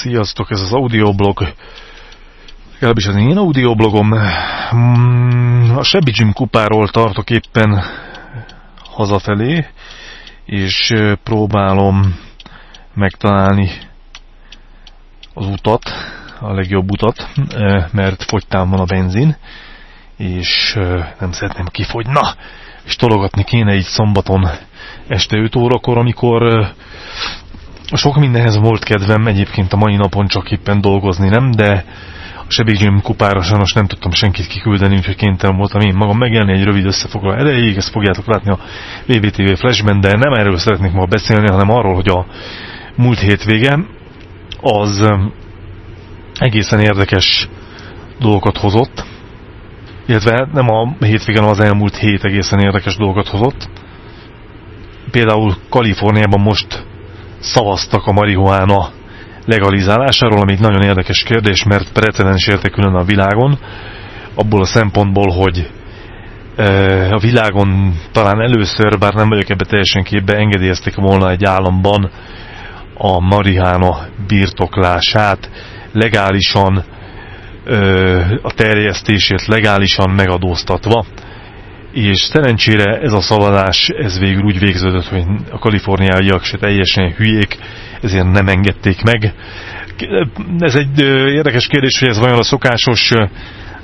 Sziasztok, ez az audioblog. Legalábbis az én audioblogom. Mm, a Sebi Jim kupáról tartok éppen hazafelé, és próbálom megtalálni az utat, a legjobb utat, mert fogytán van a benzin, és nem szeretném kifogyna, és tologatni kéne így szombaton este 5 órakor, amikor sok mindenhez volt kedvem, egyébként a mai napon csak éppen dolgozni nem, de a sebélygyőm kupára sajnos nem tudtam senkit kiküldeni, úgyhogy kénytelen voltam én magam megélni egy rövid összefoglaló erejéig, ezt fogjátok látni a VBTV Flashben, de nem erről szeretnék ma beszélni, hanem arról, hogy a múlt hétvége az egészen érdekes dolgokat hozott, illetve nem a hétvégen, az elmúlt hét egészen érdekes dolgokat hozott. Például Kaliforniában most szavaztak a marihuána legalizálásáról, ami egy nagyon érdekes kérdés, mert precedens értékülön a világon, abból a szempontból, hogy e, a világon talán először, bár nem vagyok ebbe teljesen képbe, engedélyezték volna egy államban a marihuána birtoklását. Legálisan, e, a terjesztését legálisan megadóztatva és szerencsére ez a szavazás ez végül úgy végződött, hogy a kaliforniaiak se teljesen hülyék, ezért nem engedték meg. Ez egy érdekes kérdés, hogy ez vajon a szokásos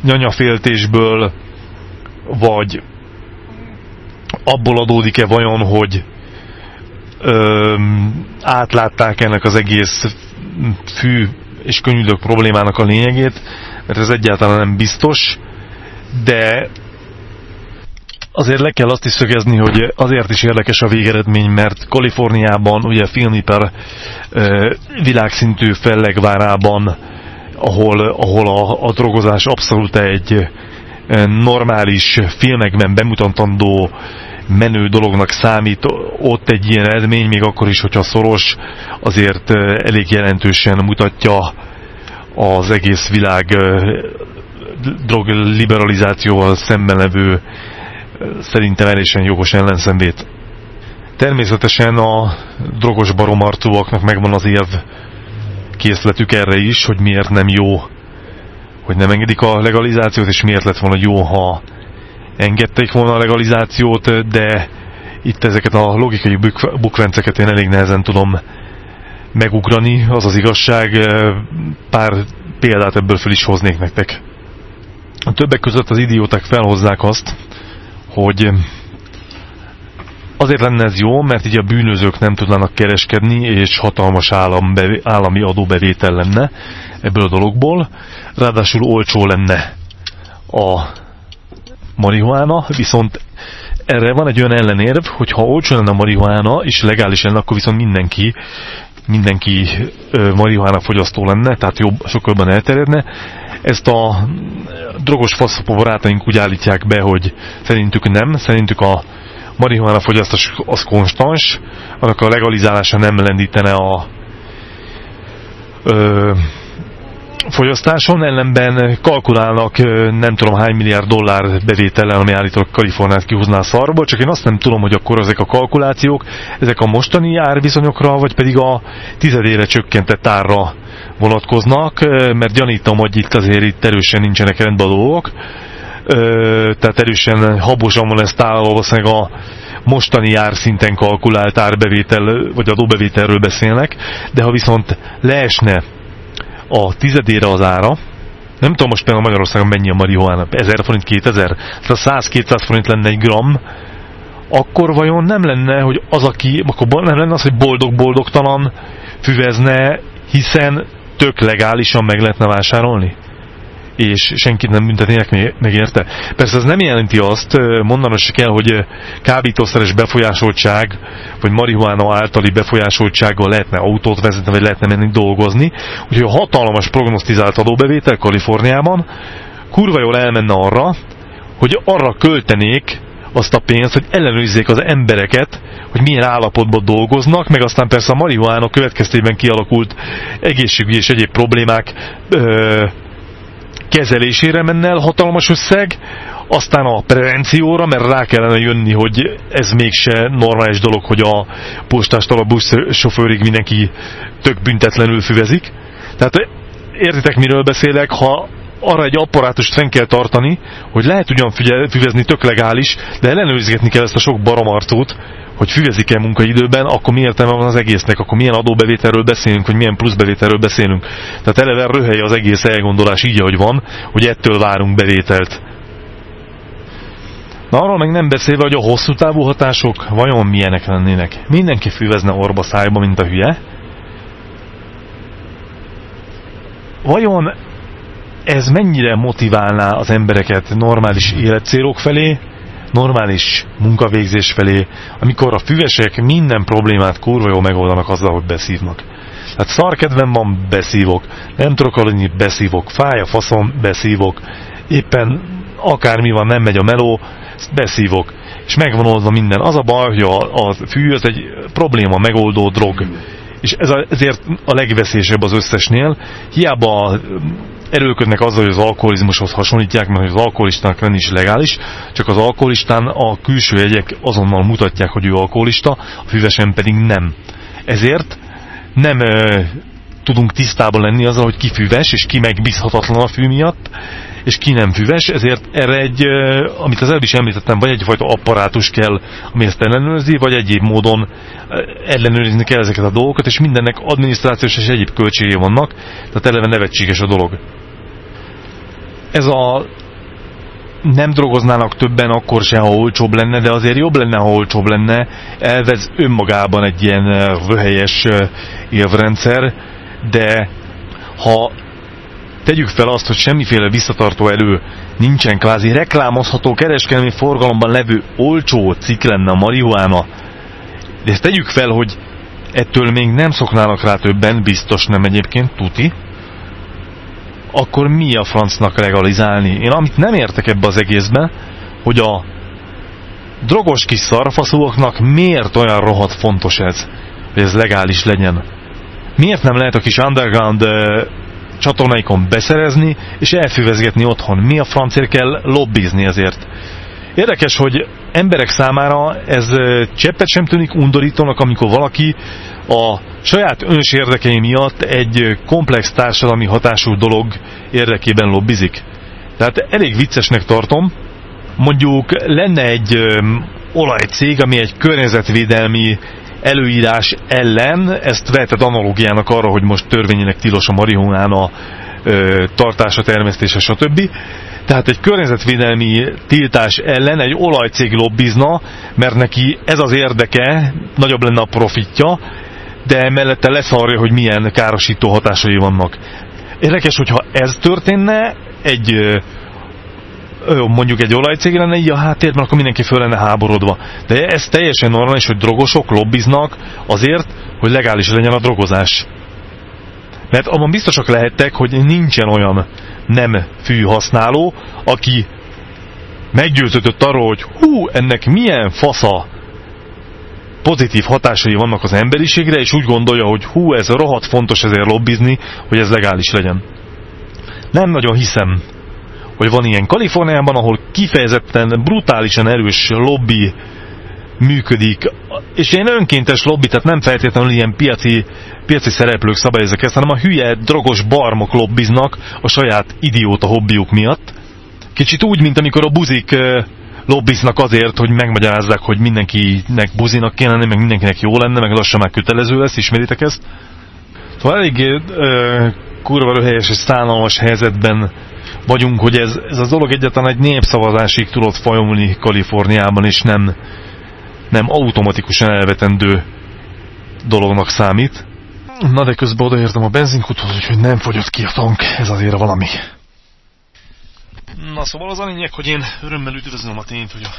nyanyaféltésből, vagy abból adódik-e vajon, hogy ö, átlátták ennek az egész fű és könnyűdök problémának a lényegét, mert ez egyáltalán nem biztos, de Azért le kell azt is szögezni, hogy azért is érdekes a végeredmény, mert Kaliforniában, ugye filmipar világszintű fellegvárában, ahol, ahol a, a drogozás abszolút egy normális filmekben bemutatandó menő dolognak számít, ott egy ilyen eredmény, még akkor is, hogyha szoros, azért elég jelentősen mutatja az egész világ drogliberalizációval szemben levő szerintem elésen jogos ellenszenvét. Természetesen a drogos baromarcúaknak megvan az érv készletük erre is, hogy miért nem jó, hogy nem engedik a legalizációt, és miért lett volna jó, ha engedték volna a legalizációt, de itt ezeket a logikai bukvenceket én elég nehezen tudom megugrani, az az igazság, pár példát ebből fel is hoznék nektek. A többek között az idióták felhozzák azt, hogy azért lenne ez jó, mert így a bűnözők nem tudnának kereskedni, és hatalmas állami adóbevétel lenne ebből a dologból. Ráadásul olcsó lenne a marihuána, viszont erre van egy olyan ellenérv, hogy ha olcsó lenne a marihuána, és legális lenne, akkor viszont mindenki mindenki marihuána fogyasztó lenne, tehát jobb, sokkal jobban elterjedne. Ezt a drogos faszapó barátaink úgy állítják be, hogy szerintük nem, szerintük a marihuana fogyasztás az konstans, annak a legalizálása nem lendítene a ö, fogyasztáson, ellenben kalkulálnak nem tudom hány milliárd dollár bevétellel, ami állítólag Kaliforniát kihozná a szarból, csak én azt nem tudom, hogy akkor ezek a kalkulációk, ezek a mostani árviszonyokra, vagy pedig a tizedére csökkentett árra vonatkoznak, mert gyanítom, hogy itt azért itt erősen nincsenek rendben a dolgok, tehát erősen habosan van ezt állva, valószínűleg a mostani árszinten kalkulált árbevétel, vagy adóbevételről beszélnek, de ha viszont leesne a tizedére az ára, nem tudom most például Magyarországon mennyi a marihuána, 1000 forint, 2000, tehát 100-200 forint lenne egy gram, akkor vajon nem lenne, hogy az, aki, akkor nem lenne az, hogy boldog-boldogtalan füvezne, hiszen tök legálisan meg lehetne vásárolni? És senkit nem büntetnének meg érte. Persze ez nem jelenti azt, mondanom se kell, hogy kábítószeres befolyásoltság, vagy marihuána általi befolyásoltsággal lehetne autót vezetni, vagy lehetne menni dolgozni. Úgyhogy a hatalmas prognosztizált adóbevétel Kaliforniában kurva jól elmenne arra, hogy arra költenék azt a pénzt, hogy ellenőrizzék az embereket, hogy milyen állapotban dolgoznak, meg aztán persze a marihuána következtében kialakult egészségügyi és egyéb problémák ö, kezelésére menne el hatalmas összeg, aztán a prevencióra, mert rá kellene jönni, hogy ez mégse normális dolog, hogy a postástól a buszsofőrig mindenki tök büntetlenül füvezik. Tehát értitek, miről beszélek, ha arra egy apparátust fenn kell tartani, hogy lehet ugyan füvezni tök legális, de ellenőrizgetni kell ezt a sok baramarcót, hogy füvezik-e munkaidőben, akkor mi értelme van az egésznek, akkor milyen adóbevételről beszélünk, vagy milyen pluszbevételről beszélünk. Tehát eleve röhelye az egész elgondolás így, ahogy van, hogy ettől várunk bevételt. Na arról meg nem beszélve, hogy a hosszú távú hatások vajon milyenek lennének. Mindenki füvezne orba szájba, mint a hülye. Vajon ez mennyire motiválná az embereket normális életcélok felé, normális munkavégzés felé, amikor a füvesek minden problémát kurva jól megoldanak azzal, hogy beszívnak. Hát szarkedvem van, beszívok, nem tudok aludni, beszívok, fáj a faszom, beszívok, éppen akármi van, nem megy a meló, beszívok, és megvan oldva minden. Az a baj, hogy a, a fű az egy probléma megoldó drog. És ez a, ezért a legveszélyesebb az összesnél. Hiába erőködnek azzal, hogy az alkoholizmushoz hasonlítják, mert az alkoholistának lenni is legális, csak az alkoholistán a külső jegyek azonnal mutatják, hogy ő alkoholista, a füvesen pedig nem. Ezért nem ö, tudunk tisztában lenni azzal, hogy ki füves, és ki megbízhatatlan a fű miatt, és ki nem füves, ezért erre egy, amit az előbb is említettem, vagy egyfajta apparátus kell, ami ezt ellenőrzi, vagy egyéb módon ellenőrizni kell ezeket a dolgokat, és mindennek adminisztrációs és egyéb költségé vannak, tehát eleve nevetséges a dolog. Ez a nem drogoznának többen, akkor se, ha olcsóbb lenne, de azért jobb lenne, ha olcsóbb lenne. Elvez önmagában egy ilyen vöhelyes évrendszer, de ha tegyük fel azt, hogy semmiféle visszatartó elő nincsen kvázi reklámozható kereskedelmi forgalomban levő olcsó cikk lenne a marihuána, de ezt tegyük fel, hogy ettől még nem szoknának rá többen, biztos nem egyébként, tuti, akkor mi a francnak legalizálni? Én amit nem értek ebbe az egészbe, hogy a drogos kis szarfaszúoknak miért olyan rohadt fontos ez, hogy ez legális legyen. Miért nem lehet a kis underground csatornáikon beszerezni, és elfüvezgetni otthon. Mi a francért kell lobbizni ezért? Érdekes, hogy emberek számára ez cseppet sem tűnik undorítónak, amikor valaki a saját öns érdekei miatt egy komplex társadalmi hatású dolog érdekében lobbizik. Tehát elég viccesnek tartom. Mondjuk lenne egy olajcég, ami egy környezetvédelmi előírás ellen, ezt veheted analógiának arra, hogy most törvényileg tilos a marihuána tartása, termesztése, stb. Tehát egy környezetvédelmi tiltás ellen egy olajcég lobbizna, mert neki ez az érdeke, nagyobb lenne a profitja, de mellette leszarja, hogy milyen károsító hatásai vannak. Érdekes, hogyha ez történne, egy mondjuk egy olajcég lenne így a háttérben, akkor mindenki föl lenne háborodva. De ez teljesen normális, hogy drogosok lobbiznak azért, hogy legális legyen a drogozás. Mert abban biztosak lehettek, hogy nincsen olyan nem fű használó, aki meggyőződött arról, hogy hú, ennek milyen fasza pozitív hatásai vannak az emberiségre, és úgy gondolja, hogy hú, ez rohadt fontos ezért lobbizni, hogy ez legális legyen. Nem nagyon hiszem, hogy van ilyen Kaliforniában, ahol kifejezetten brutálisan erős lobby működik, és ilyen önkéntes lobby, tehát nem feltétlenül ilyen piaci, piaci szereplők szabályozzák ezt, hanem a hülye, drogos barmok lobbiznak a saját idióta hobbiuk miatt. Kicsit úgy, mint amikor a buzik lobbiznak azért, hogy megmagyarázzák, hogy mindenkinek buzinak kéne lenni, meg mindenkinek jó lenne, meg lassan már kötelező lesz, ismeritek ezt? Szóval elég kurva röhelyes és szánalmas helyzetben vagyunk, hogy ez, ez a dolog egyáltalán egy népszavazásig tudott folyamulni Kaliforniában, és nem, nem automatikusan elvetendő dolognak számít. Na de közben odaértem a benzinkuthoz, úgyhogy nem fogyott ki a tank, ez azért valami. Na szóval az a lényeg, hogy én örömmel üdvözlöm a tényt, hogy a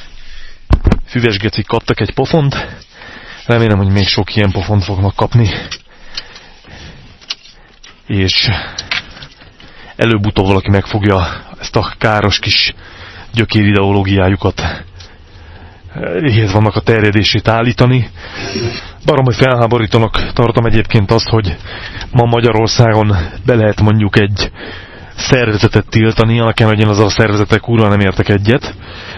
füves gecik kaptak egy pofont. Remélem, hogy még sok ilyen pofont fognak kapni. És előbb-utóbb valaki megfogja ezt a káros kis gyökér ideológiájukat ehhez vannak a terjedését állítani. hogy felháborítanak tartom egyébként azt, hogy ma Magyarországon be lehet mondjuk egy szervezetet tiltani, annak én az a szervezetek úrral nem értek egyet,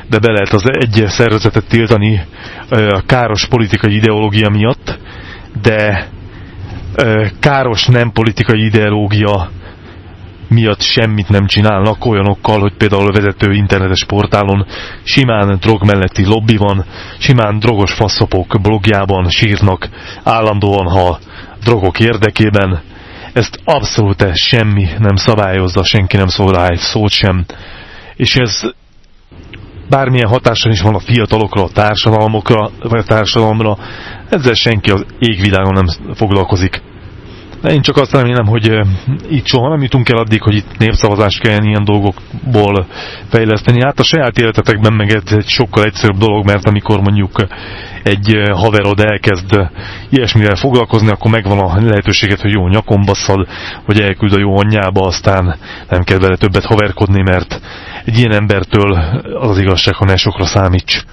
de be lehet az egy szervezetet tiltani a káros politikai ideológia miatt, de káros nem politikai ideológia miatt semmit nem csinálnak, olyanokkal, hogy például a vezető internetes portálon simán drog melletti lobby van, simán drogos faszopok blogjában sírnak állandóan, ha drogok érdekében. Ezt abszolút semmi nem szabályozza, senki nem szól rá egy szót sem. És ez bármilyen hatással is van a fiatalokra, a társadalmokra, vagy a társadalomra, ezzel senki az égvilágon nem foglalkozik. De én csak azt remélem, hogy itt soha nem jutunk el addig, hogy itt népszavazást kelljen ilyen dolgokból fejleszteni. Hát a saját életetekben meg ez egy sokkal egyszerűbb dolog, mert amikor mondjuk egy haverod elkezd ilyesmivel foglalkozni, akkor megvan a lehetőséget, hogy jó nyakon basszad, hogy elküld a jó anyjába, aztán nem kell vele többet haverkodni, mert egy ilyen embertől az az igazság, ha ne sokra számíts.